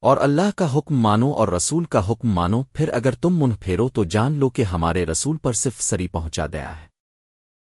اور اللہ کا حکم مانو اور رسول کا حکم مانو، پھر اگر تم منہ پھیرو تو جان لو کہ ہمارے رسول پر صرف سری پہنچا دیا ہے۔